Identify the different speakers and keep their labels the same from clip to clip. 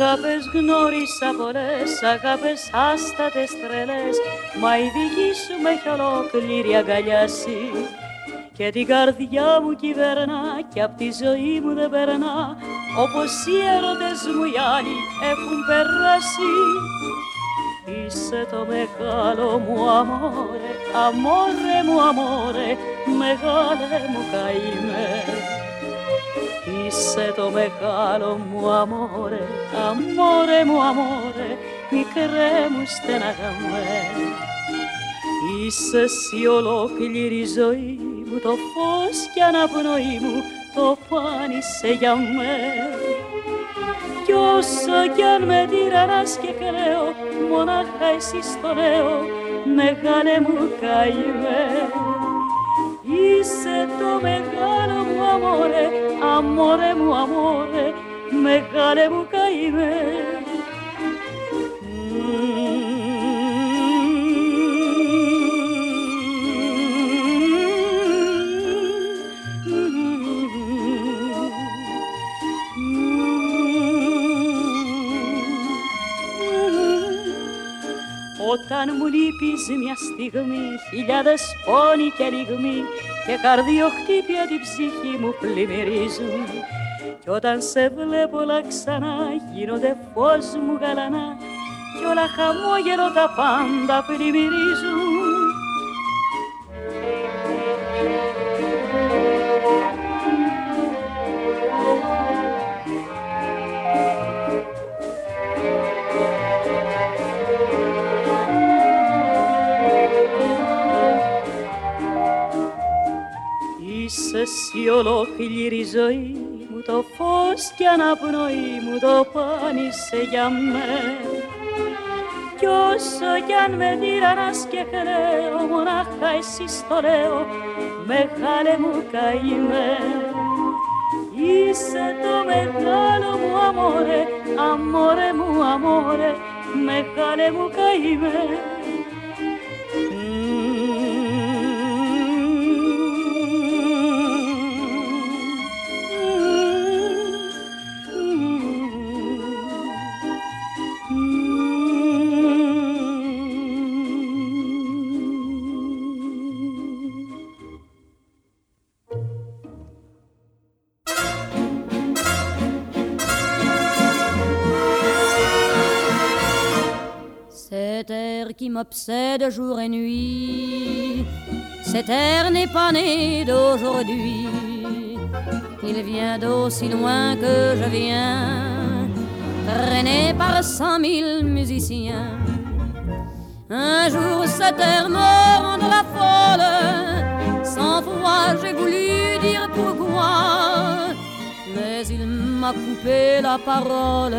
Speaker 1: Αγάπες γνώρισα πολλές, αγάπες άστατες τρελές. Μα η δική σου με έχει ολόκληρη αγκαλιάσει. Και την καρδιά μου κυβερνά και απ' τη ζωή μου δεν περνά. Όπως οι έρωτες μου οι άλλοι έχουν περάσει. Είσαι το μεγάλο μου αμόρε, αμόρε μου αμόρε Μεγάλε μου καημέ Είσαι το μεγάλο μου αμόρε, αμόρε μου αμόρε, μικρέ μου στεναγαμέ. Είσαι εσύ ολόκληρη ζωή μου, το φως και αναπνοή μου, το πάνησε για μέ. όσο κι αν με τυραννάς και κλαίω μονάχα εσύ στο λέω μεγάλε μου καημέ Είσαι το μεγάλο μου αμόρε, αμόρε μου αμόρε, μεγάλε μου καημέ Όταν μου λείπεις μια στιγμή χιλιάδες πόνοι και λιγμοί και καρδιοχτύπια την ψυχή μου πλημμυρίζουν. Κι όταν σε βλέπω όλα ξανά γίνονται φως μου γαλανά κι όλα χαμόγελο τα πάντα πλημμυρίζουν εσύ ολόκληρη ζωή μου το φως και αναπνοή μου το πάνησε για μέ. Κι όσο κι αν με τυραννάς και κλαίω μονάχα εσύ στο λέω μεγάλε μου καημέ Είσαι το μεγάλο μου αμόρε, αμόρε μου αμόρε, μεγάλε μου καημέ
Speaker 2: m'obsède jour et nuit. Cet air n'est pas né d'aujourd'hui. Il vient d'aussi loin que je viens, traîné par cent mille musiciens. Un jour cet air me rend la folle, sans fois j'ai voulu dire pourquoi, mais il m'a coupé la parole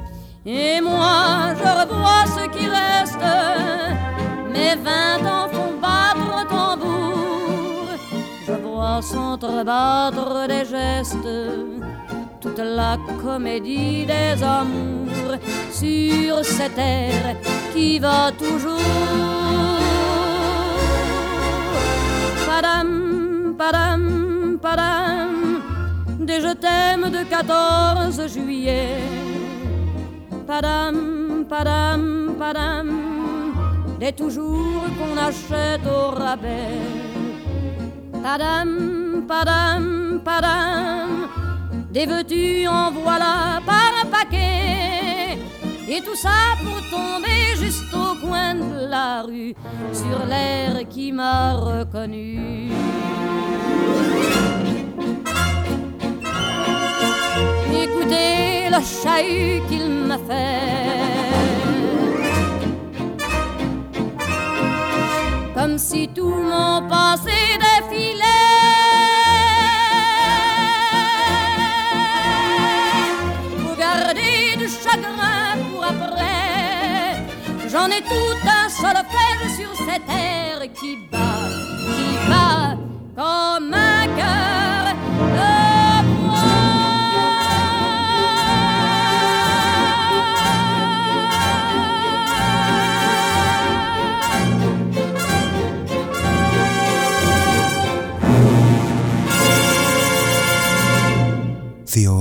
Speaker 2: et moi, je revois ce qui reste. Mes vingt ans font battre tambour. Je vois s'entrebattre des gestes. Toute la comédie des amours sur cette terre qui va toujours. Padam, padam, padam, des je t'aime de 14 juillet padam, padam, padam, des toujours qu'on achète au rabais. Padam, padam, padam, des veux-tu en voilà par un paquet. Et tout ça pour tomber juste au coin de la rue, sur l'air qui m'a reconnu. Écoutez le chahut qu'il m'a fait. Comme si tout mon passé défilait. Pour garder du chagrin pour après. J'en ai tout un solfège sur cette terre qui bat, qui bat comme un cœur.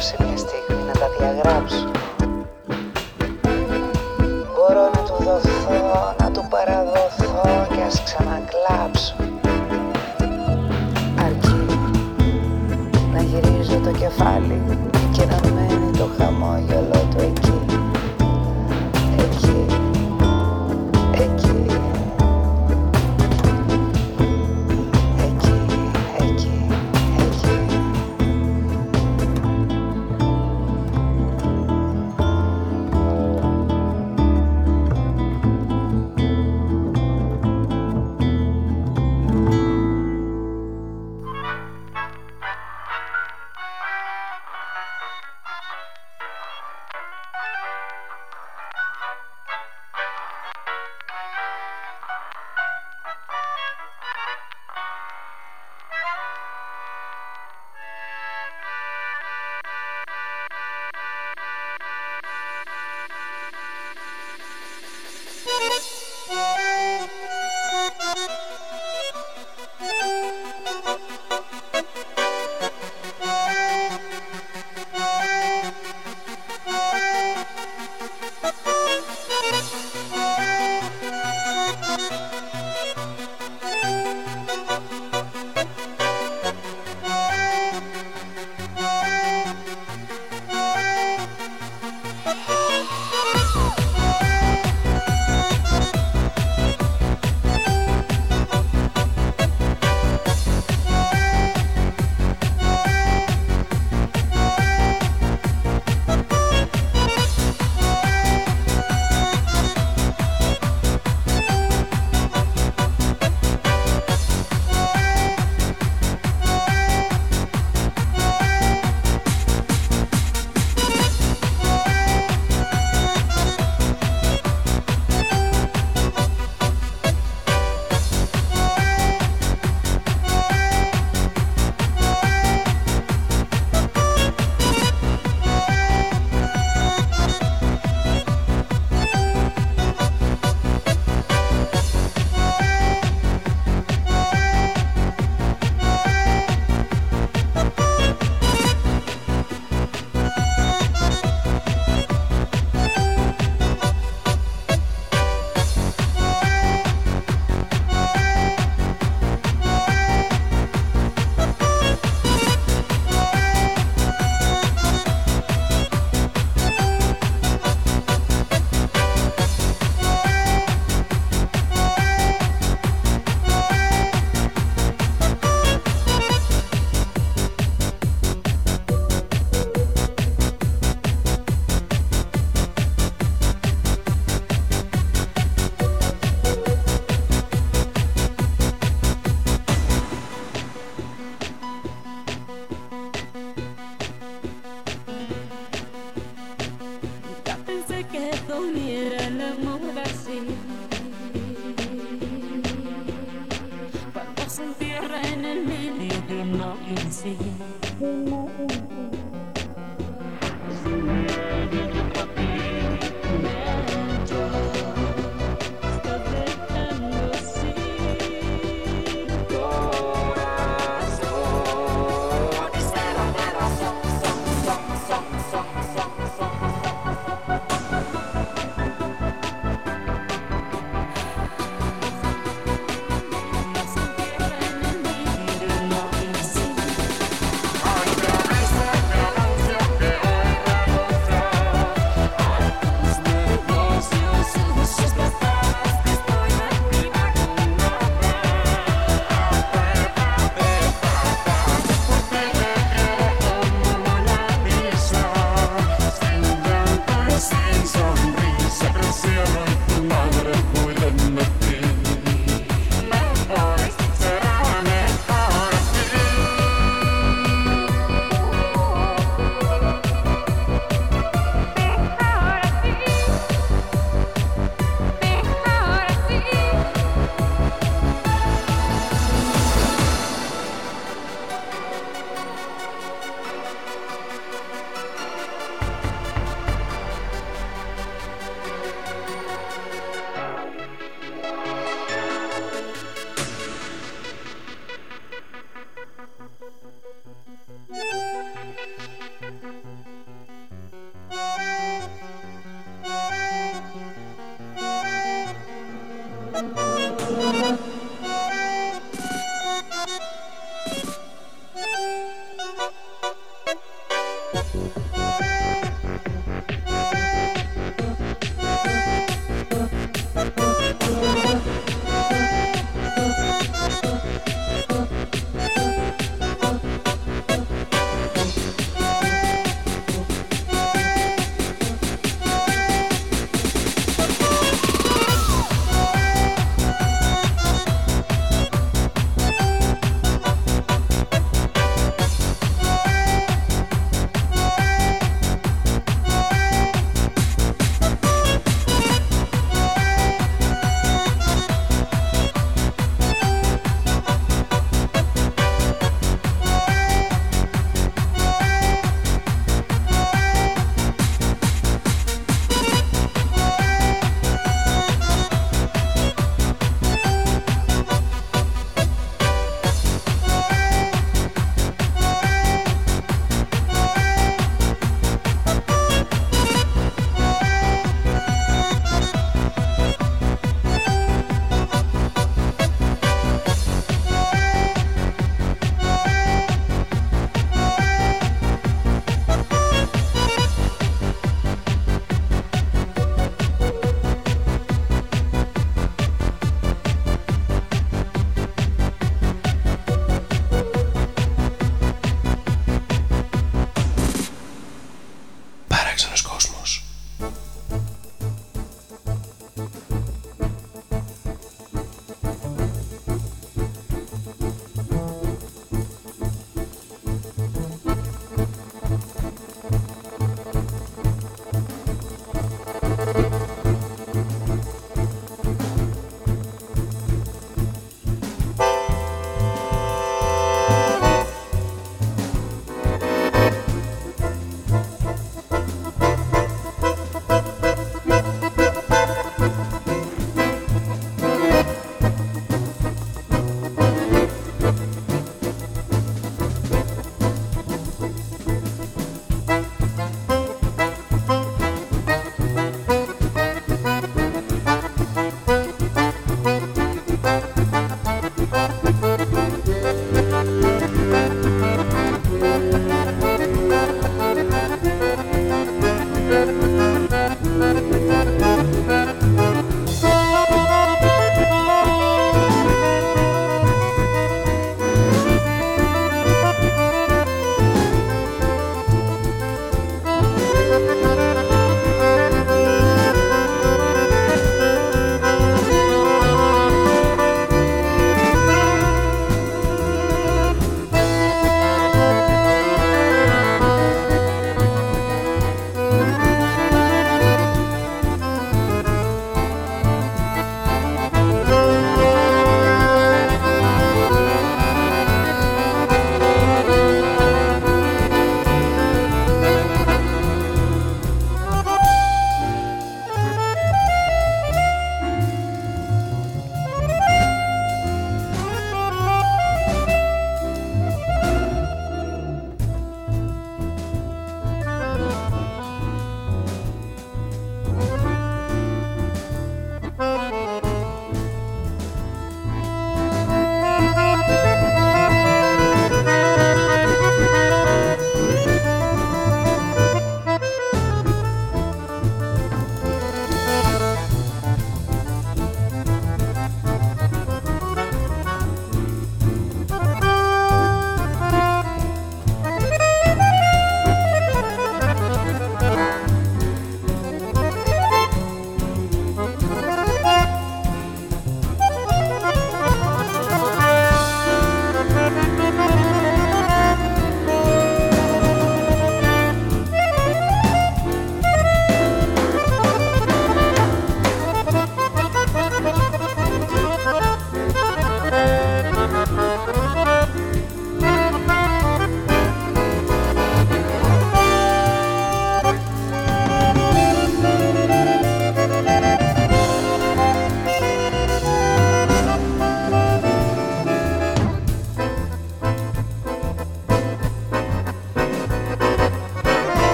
Speaker 3: σε μια στιγμή να τα διαγράψω. Μπορώ
Speaker 4: να του δοθώ, να του παραδοθώ και ας ξανακλάψω. Αρκεί να γυρίζω το κεφάλι και να μένει το χαμόγελο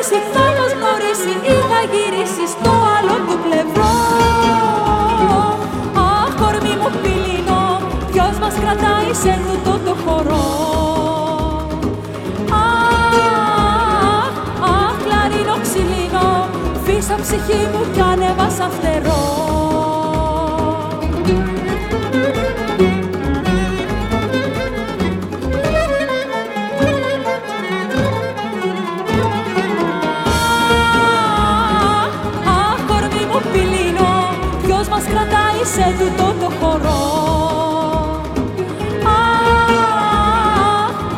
Speaker 4: γνωρίσει, θα μας γνωρίσει ή θα γυρίσει στο άλλο του πλευρό. Αχ, κορμί μου πυλινό, ποιος μας κρατάει σε τούτο το χορό. Αχ, αχ, κλαρίνο ξυλινό, φύσα ψυχή μου κι ανέβα σαν σε τούτο το χορό. Αχ,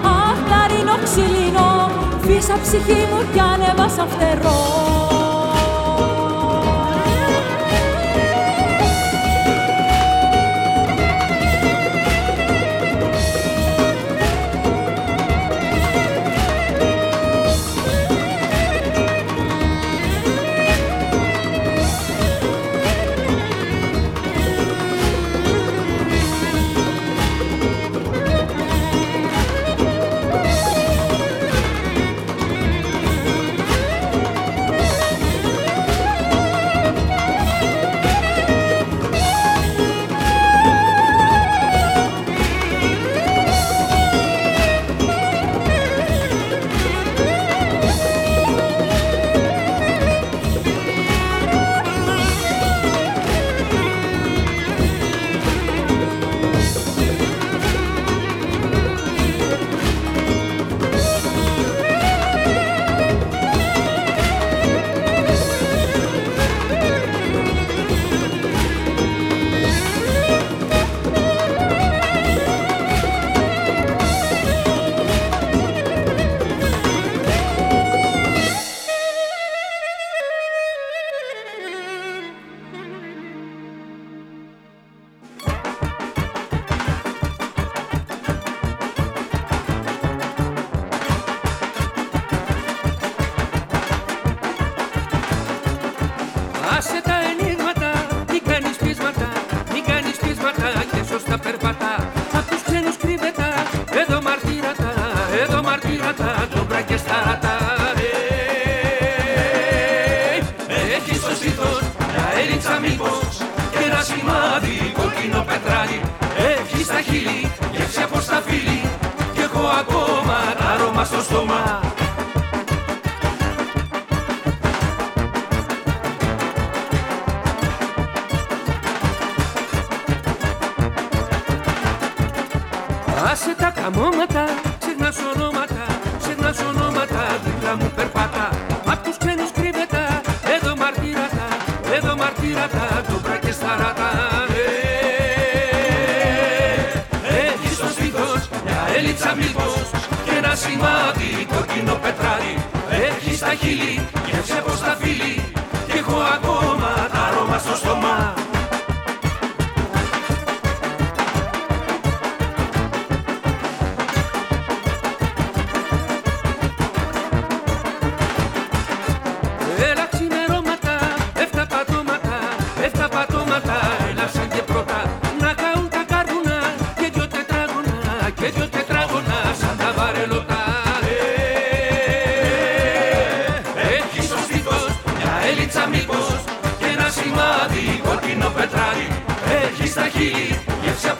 Speaker 4: αχ, ξυλινό, φύσα ψυχή μου κι ανέβασα φτερό.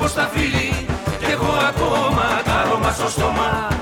Speaker 5: πως τα φίλη κι έχω ακόμα τα άρωμα στο στόμα.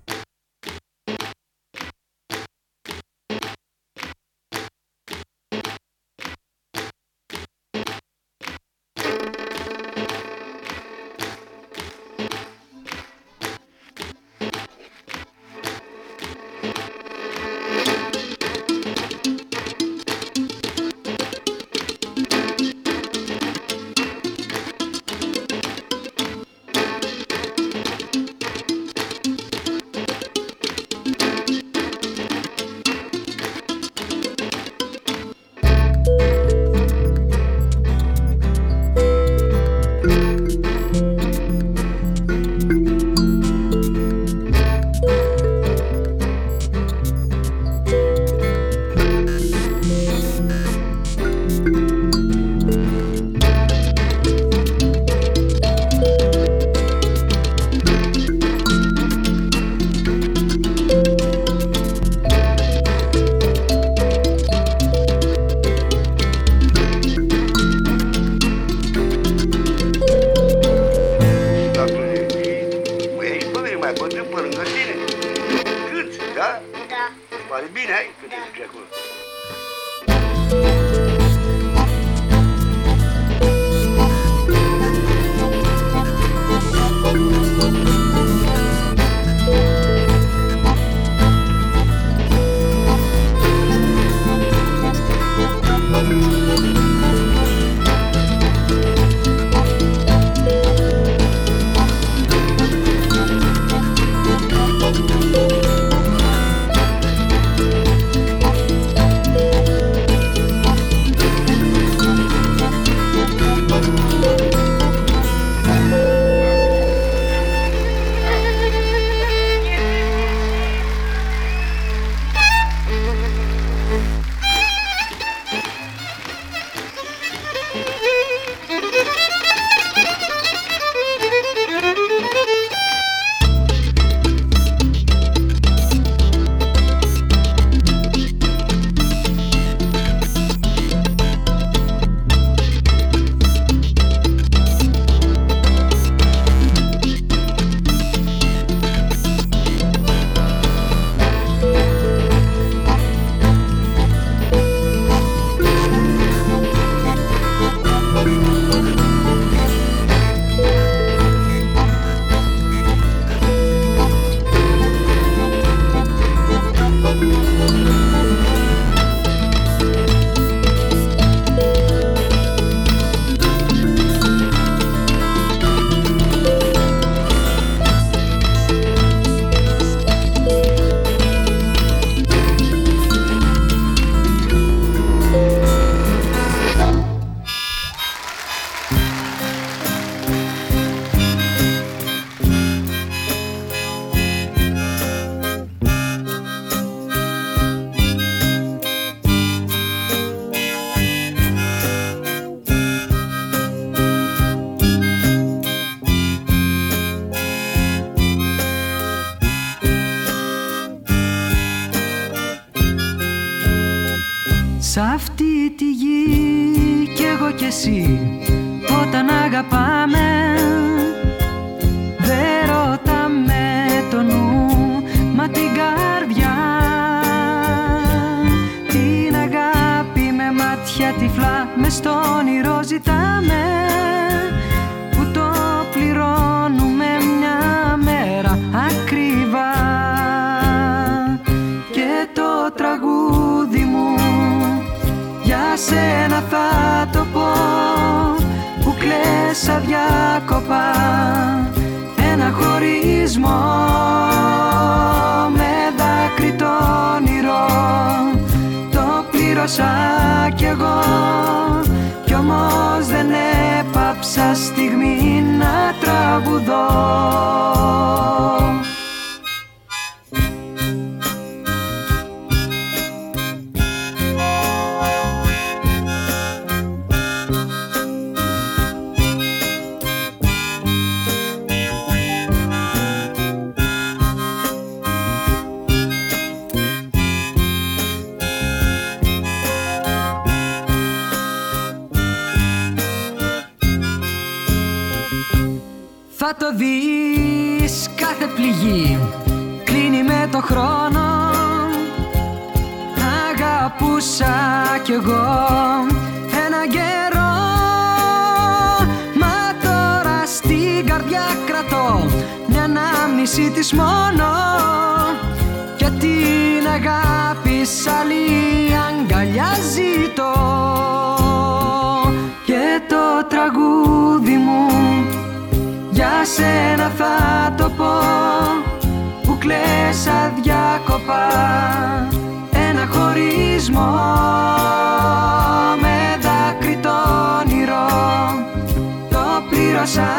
Speaker 6: Πλήρωσα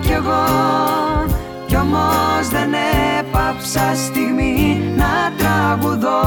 Speaker 6: κι εγώ. Κι όμως δεν έπαψα στιγμή να τραγουδώ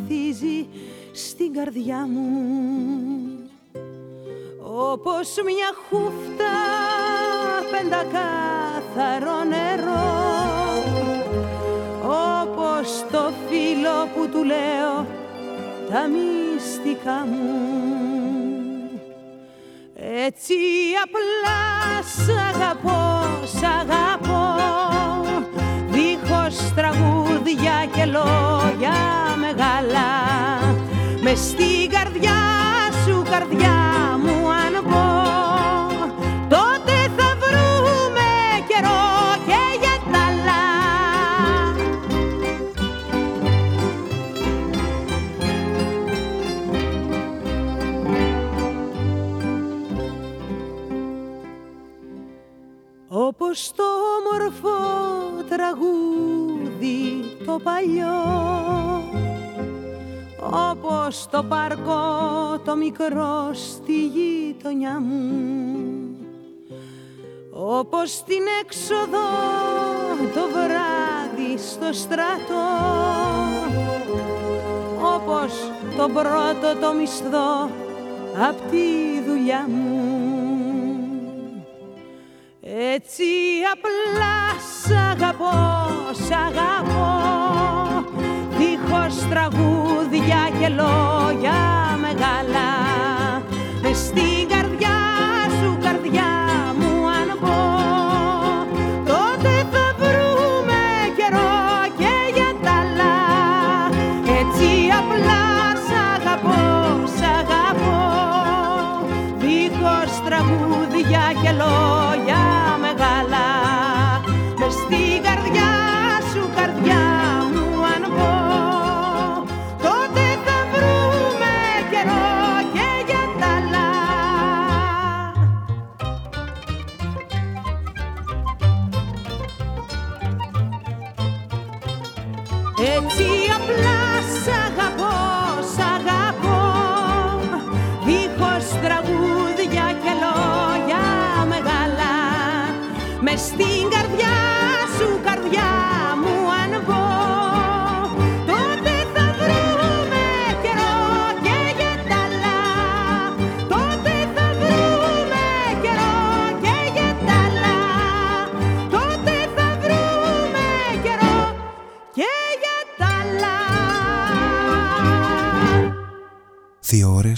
Speaker 6: που
Speaker 7: ανθίζει στην καρδιά μου. Όπως μια χούφτα πεντακάθαρο νερό. Όπως το φίλο που του λέω τα μυστικά μου. Έτσι απλά σ' αγαπώ, σ' αγαπώ. Δίχως τραγούδια και λόγια μεγάλα. Με στην καρδιά σου, καρδιά μου αν πω Τότε θα βρούμε καιρό και για τα άλλα. Όπως το όμορφο τραγούδι το παλιό. Όπως το πάρκο το μικρό στη γειτονιά μου. Όπως την έξοδο το βράδυ στο στρατό. Όπως το πρώτο το μισθό απ' τη δουλειά μου έτσι απλά σ' αγαπώ, σ' αγαπώ. Δίχως τραγούδια και λόγια μεγάλα. Μες στην καρδιά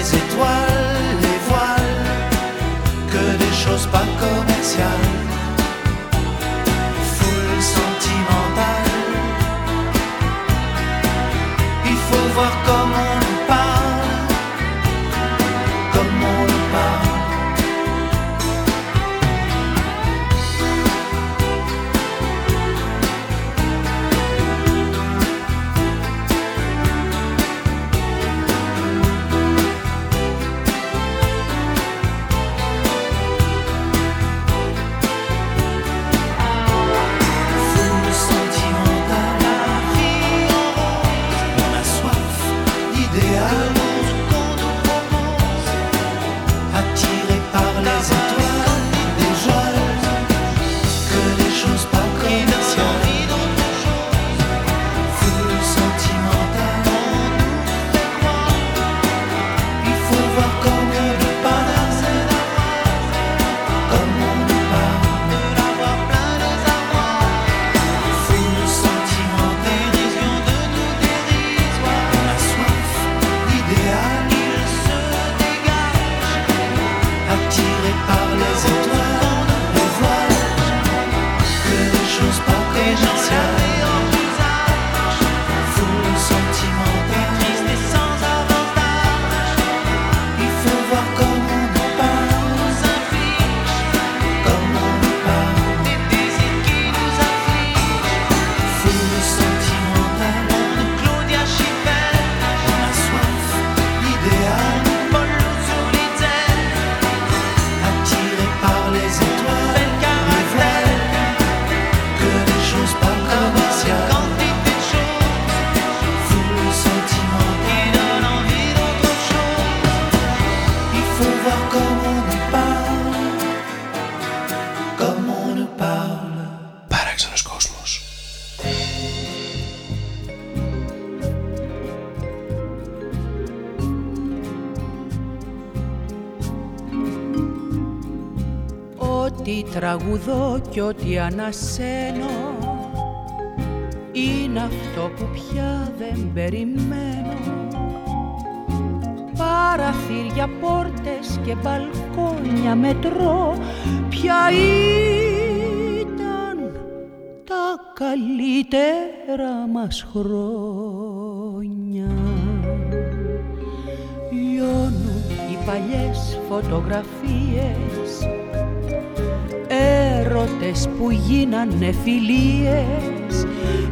Speaker 8: Les étoiles
Speaker 7: τραγουδώ και ό,τι ανασένω. Είναι αυτό που πια δεν περιμένω. Παραθύρια, πόρτες και μπαλκόνια μετρώ. Ποια ήταν τα καλύτερα μας χρόνια. Λιώνουν οι παλιές φωτογραφίες που γίνανε φιλίες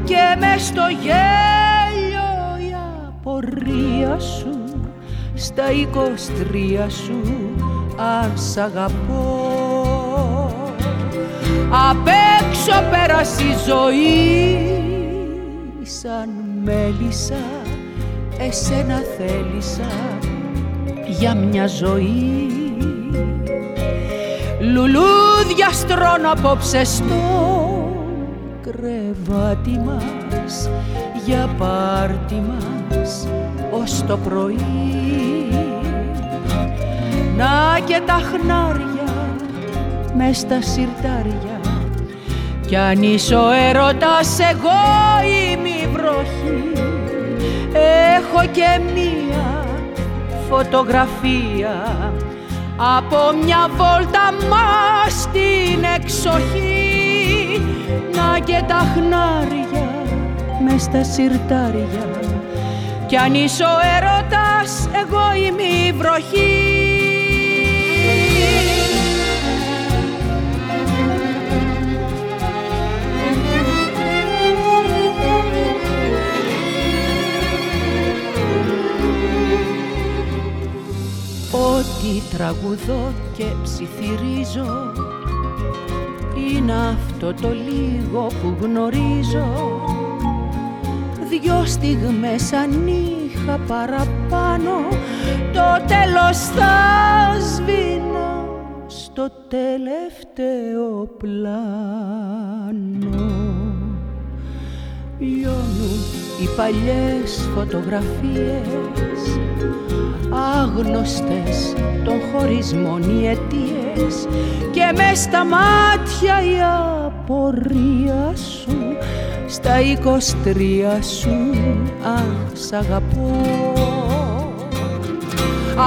Speaker 7: Και μες στο γέλιο η απορία σου Στα εικοστρία σου αν σ' αγαπώ. Απ' έξω πέρασε η ζωή Σαν μέλισσα εσένα θέλησα για μια ζωή Λουλούδια στρώνω απόψε στο κρεβάτι μας. Για πάρτι μας ως το πρωί. Να και τα χνάρια μες στα σιρτάρια. Κι αν είσαι ο έρωτας εγώ είμαι η βροχή. Έχω και μία φωτογραφία από μια βόλτα μας στην εξοχή να και τα χνάρια μες στα σιρτάρια. Κι αν είσαι ο έρωτας εγώ είμαι η βροχή Ό,τι τραγουδώ και ψιθυρίζω είναι αυτό το λίγο που γνωρίζω. Δυο στιγμές αν είχα παραπάνω το τέλος θα σβήνω στο τελευταίο πλάνο. Λιώνουν οι παλιές φωτογραφίες άγνωστες των χωρισμών οι αιτίες και μες στα μάτια η απορία σου στα εικοστρία σου αχ σ' αγαπώ.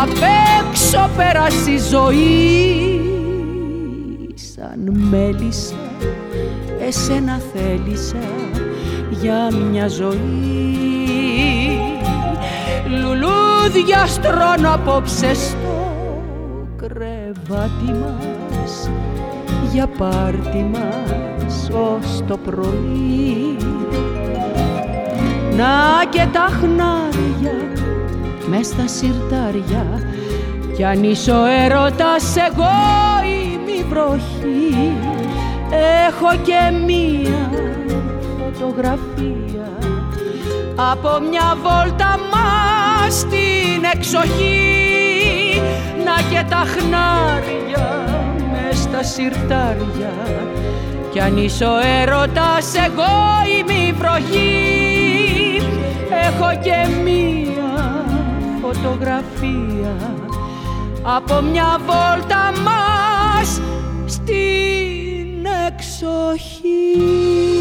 Speaker 7: Απ' έξω πέρασε η ζωή σαν μέλισσα εσένα θέλησα για μια ζωή λουλούδια στρώνω απόψε στο κρεβάτι μας. Για πάρτι μας ως το πρωί. Να και τα χνάρια μες στα σιρτάρια. Κι αν είσαι ο έρωτας εγώ είμαι η βροχή. Έχω και μία φωτογραφία από μια βόλτα μας στην εξοχή να και τα χνάρια μες στα σιρτάρια. Κι αν είσαι ο έρωτας εγώ είμαι η βροχή. Έχω και μία φωτογραφία. Από μια βόλτα μας στην εξοχή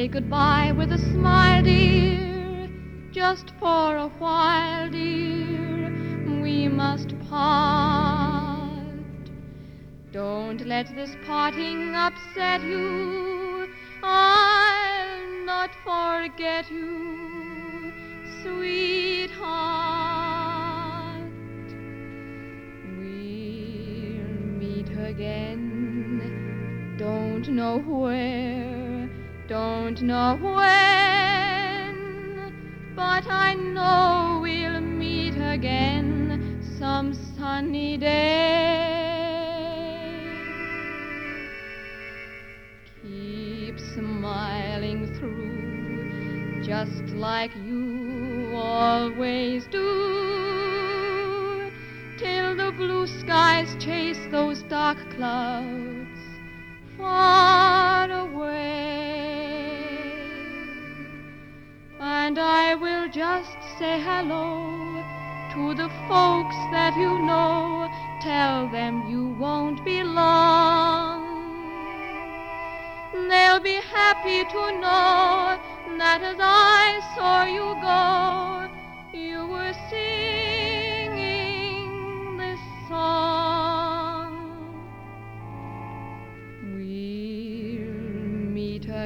Speaker 9: Say goodbye with a smile, dear, just for a while, dear. We must part. Don't let this parting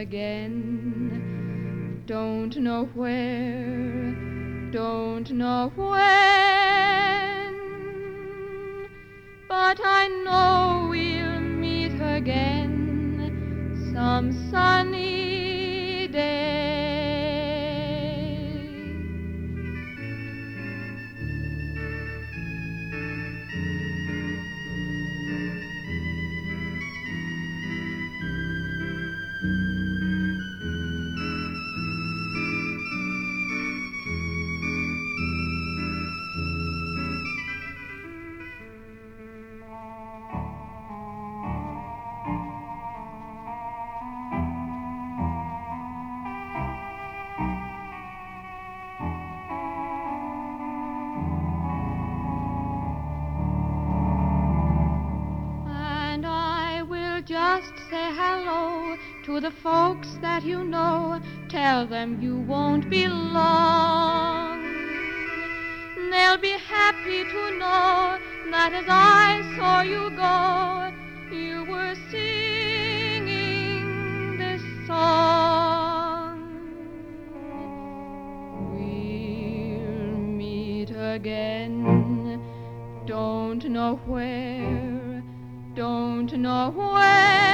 Speaker 9: again. Don't know where, don't know when, but I know we'll meet again some sunny the folks that you know. Tell them you won't be long. They'll be happy to know that as I saw you go, you were singing this song. We'll meet again. Don't know where, don't know when,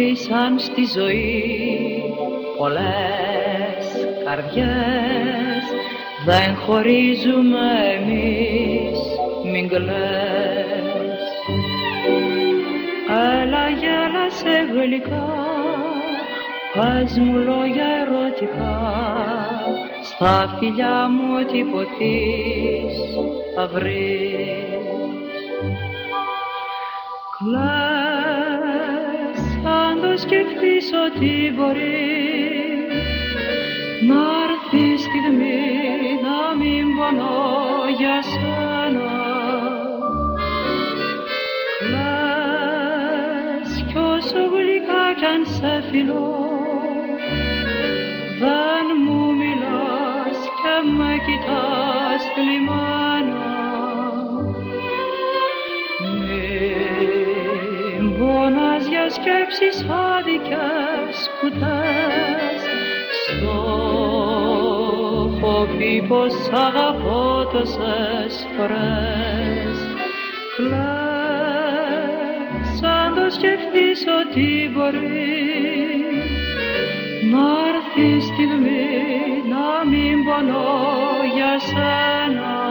Speaker 10: Χωρίσαν στη ζωή πολλές καρδιές. Δεν χωρίζουμε εμείς μην κλαις Έλα γέλασε γλυκά πες μου λόγια ερωτικά. Στα φιλιά μου ό,τι ποτείς θα βρεις ότι μπορεί να έρθει η στιγμή να μην πονώ για σένα. Κλαις κι όσο γλυκά κι αν σε φιλώ δεν μου μιλάς και με κοιτάς θλιμμένα μην πονάς για σκέψεις άδικες πει πως αγαπώ τόσες φορές. Κλαις αν το σκεφτείς
Speaker 11: ότι μπορείς. Να έρθει η στιγμή να μην πονώ για σένα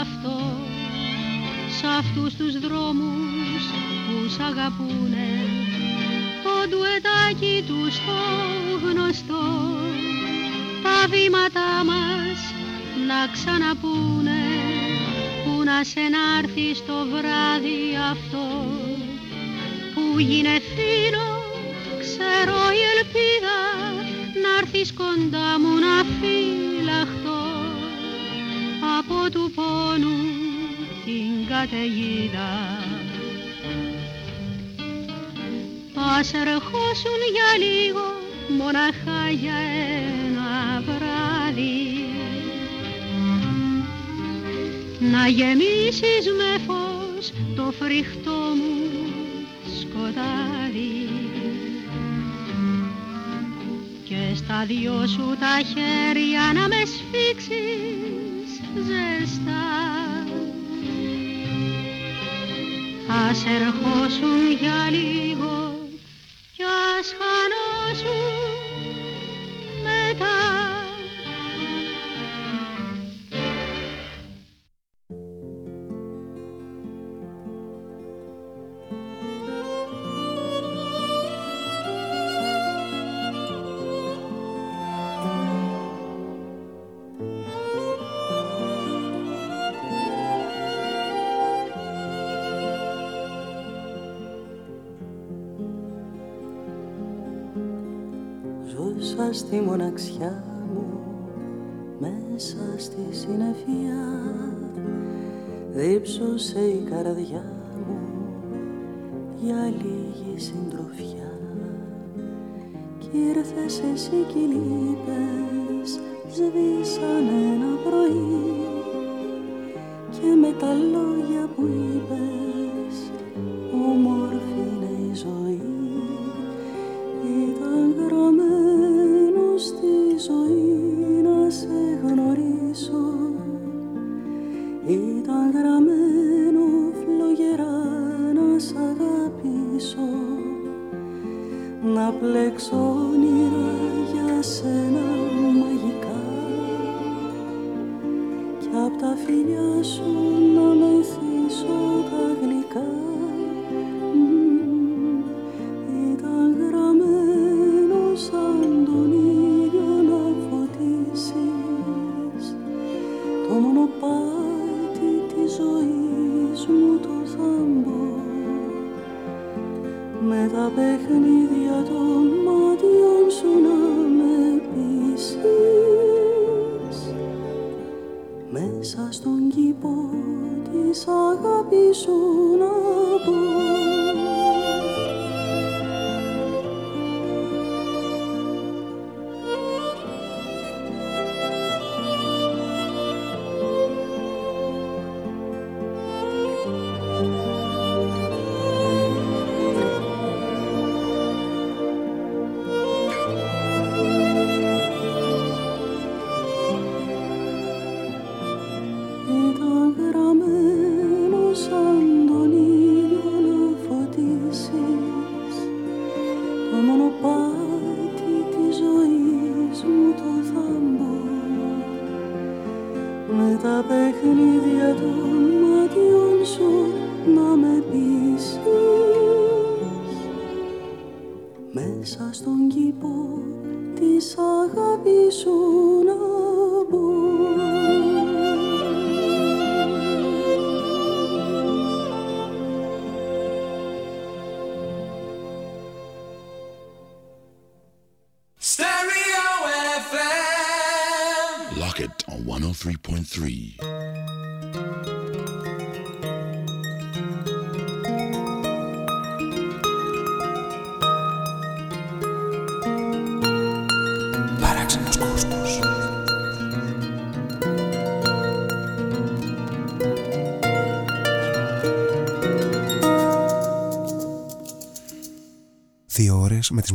Speaker 12: Σ' αυτούς αυτούς τους δρόμους που σ' αγαπούνε. Το ντουετάκι τους στο γνωστό τα βήματά μας να ξαναπούνε. Που να σε να'ρθει το βράδυ αυτό που γίνε θύρο, ξέρω η ελπίδα να'ρθεις κοντά μου να φύγεις από του πόνου την καταιγίδα Ας ερχόσουν για λίγο μοναχά για ένα βράδυ να γεμίσεις με φως το φριχτό μου σκοτάδι και στα δυο σου τα χέρια να με σφίξεις ζεστά Ας ερχόσουν για λίγο κι ας χανά μοναξιά μου μέσα στη συνέχεια δίψωσε η καρδιά μου για
Speaker 13: λίγη συντροφιά.
Speaker 14: Κι ήρθες εσύ κι
Speaker 15: σβήσαν ένα πρωί. Και με τα λόγια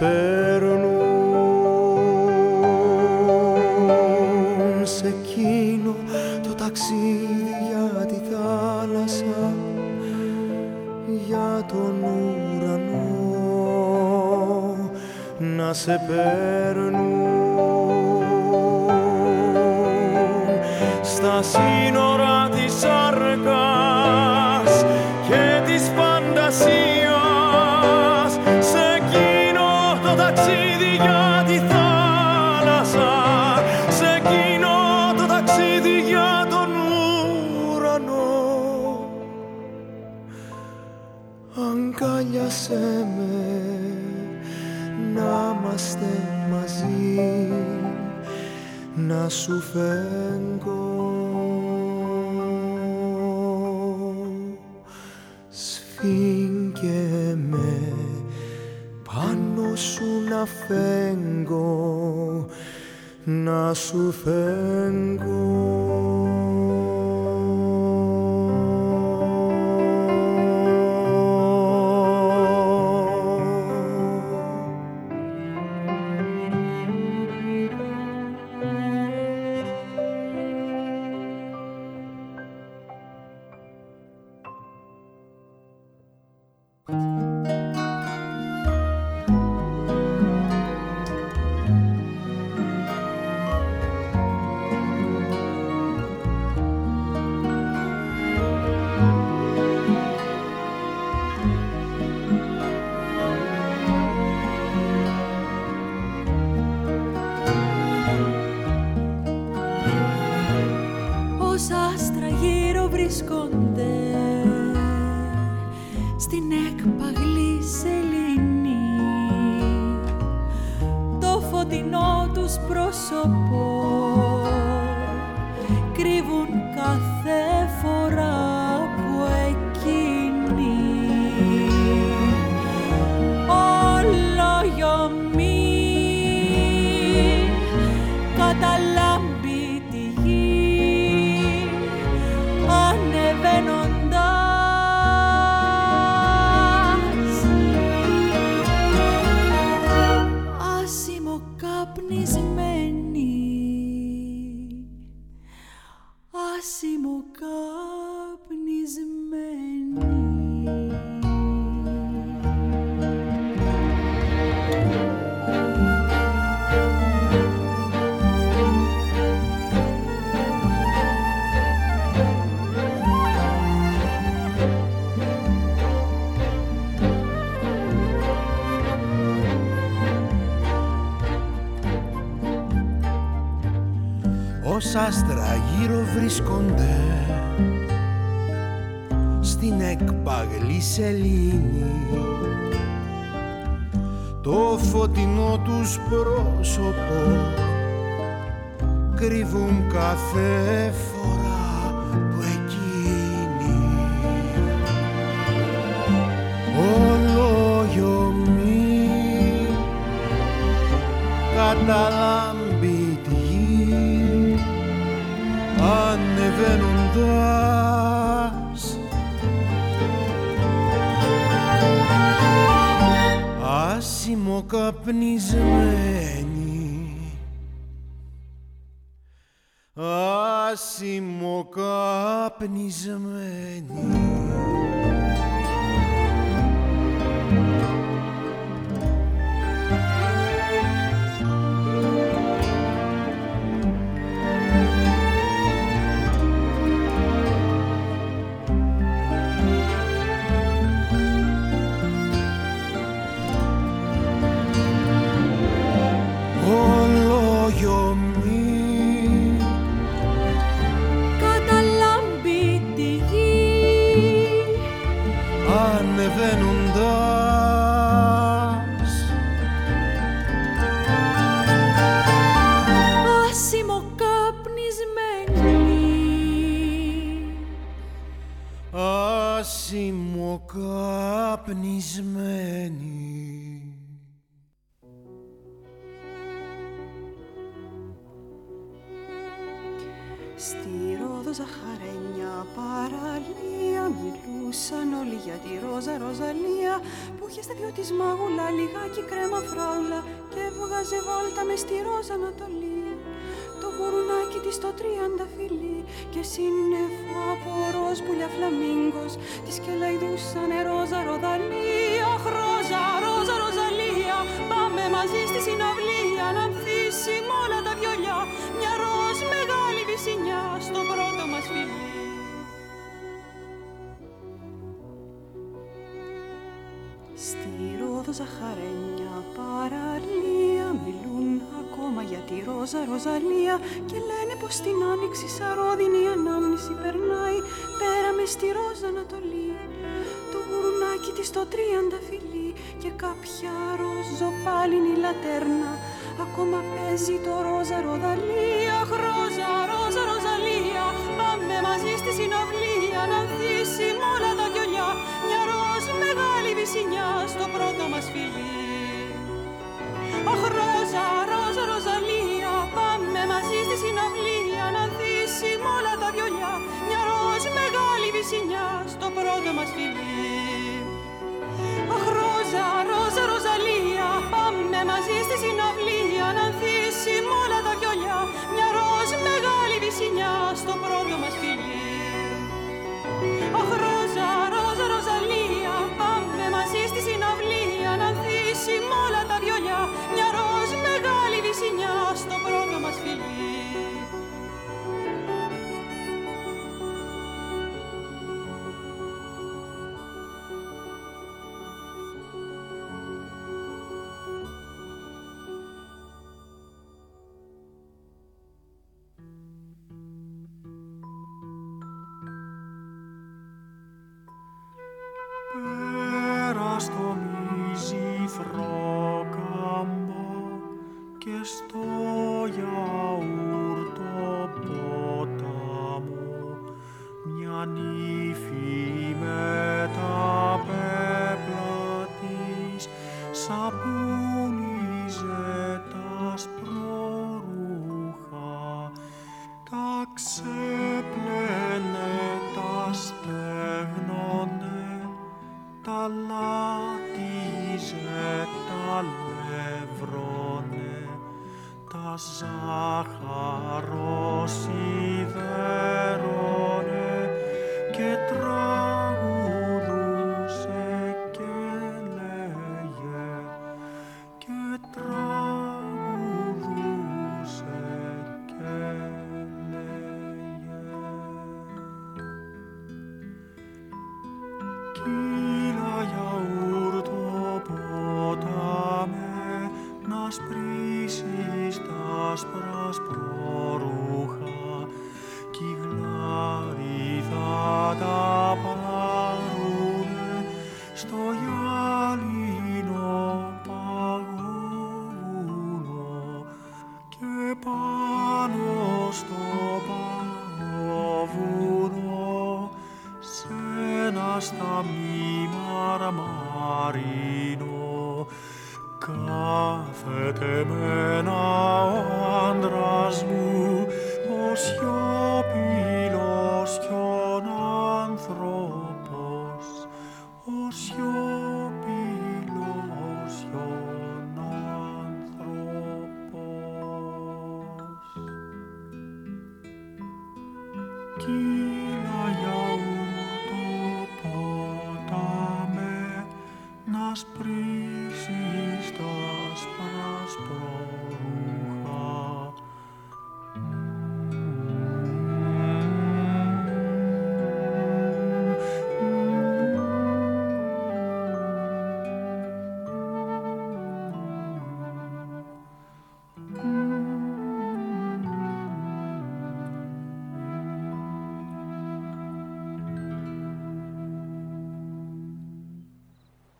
Speaker 16: Pe Άφησέ με να
Speaker 17: είμαστε μαζί. Να σου φέγγω. Σφίγγε με πάνω σου να φέγγω. Να σου φέγγω.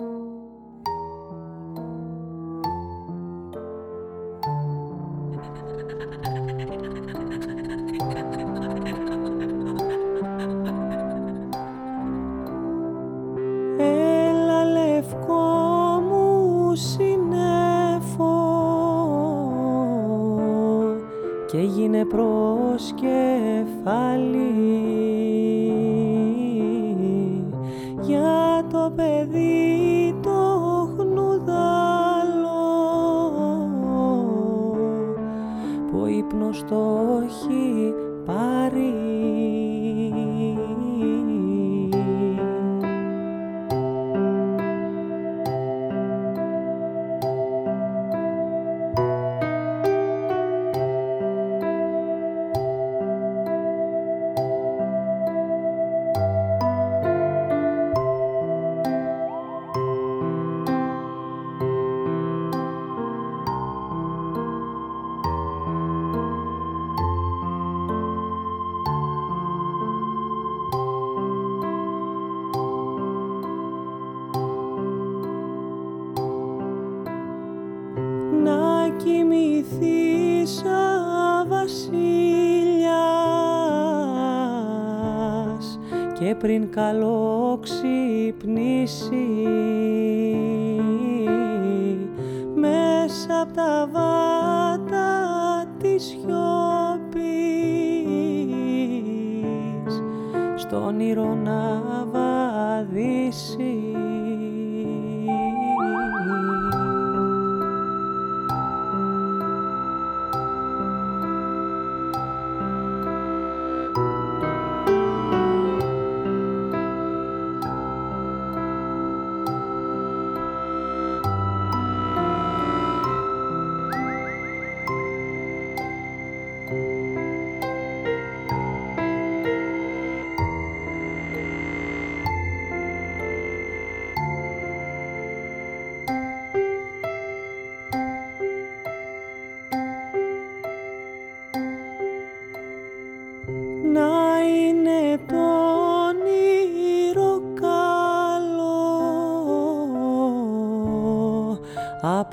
Speaker 18: you.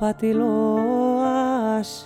Speaker 18: Απατηλό ας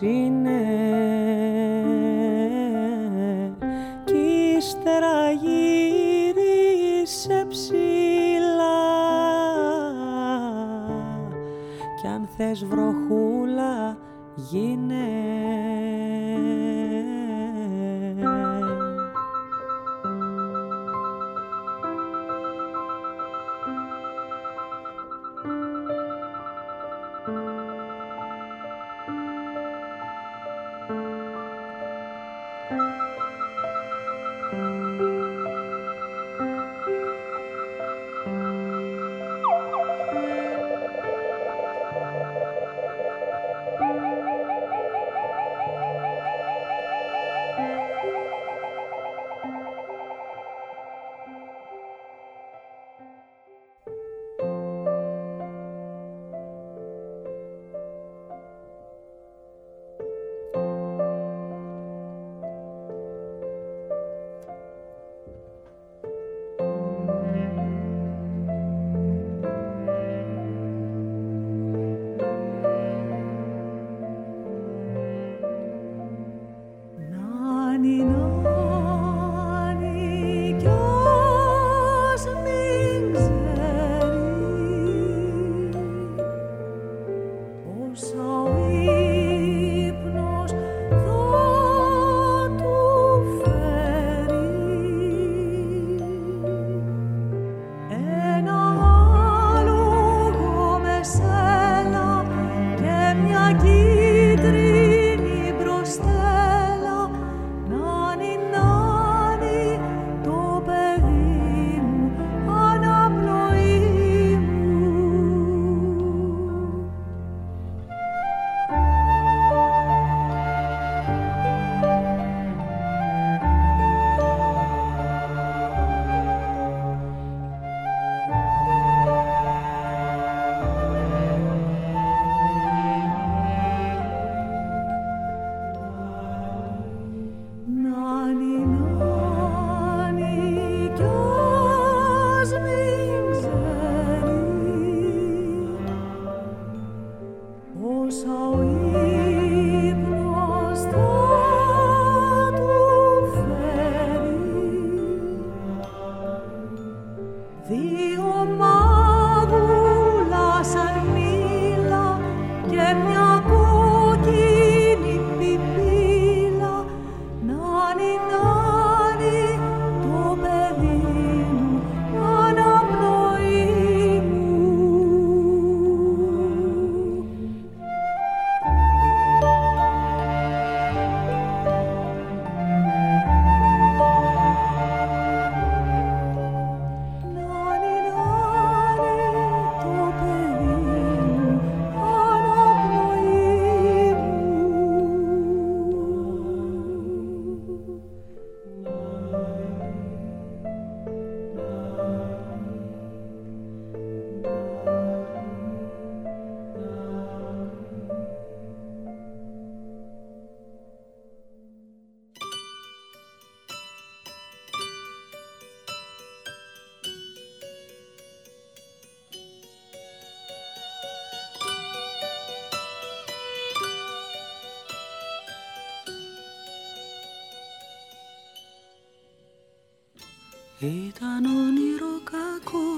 Speaker 18: Ήταν όνειρο κακό,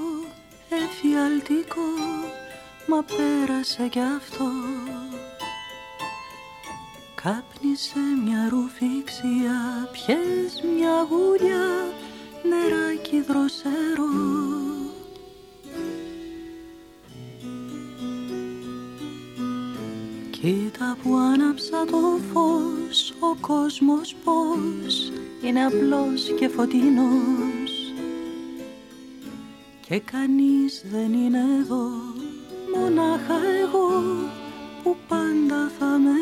Speaker 18: εφιαλτικό, μα πέρασε κι αυτό. Κάπνισε μια ρουφήξια, πιες μια γουλιά, νεράκι δροσερό. Κοίτα που άναψα το φως, ο κόσμος πως είναι απλός και φωτεινός και κανείς δεν είναι εδώ, μονάχα εγώ που πάντα θα με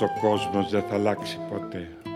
Speaker 19: ο κόσμος δεν θα αλλάξει ποτέ.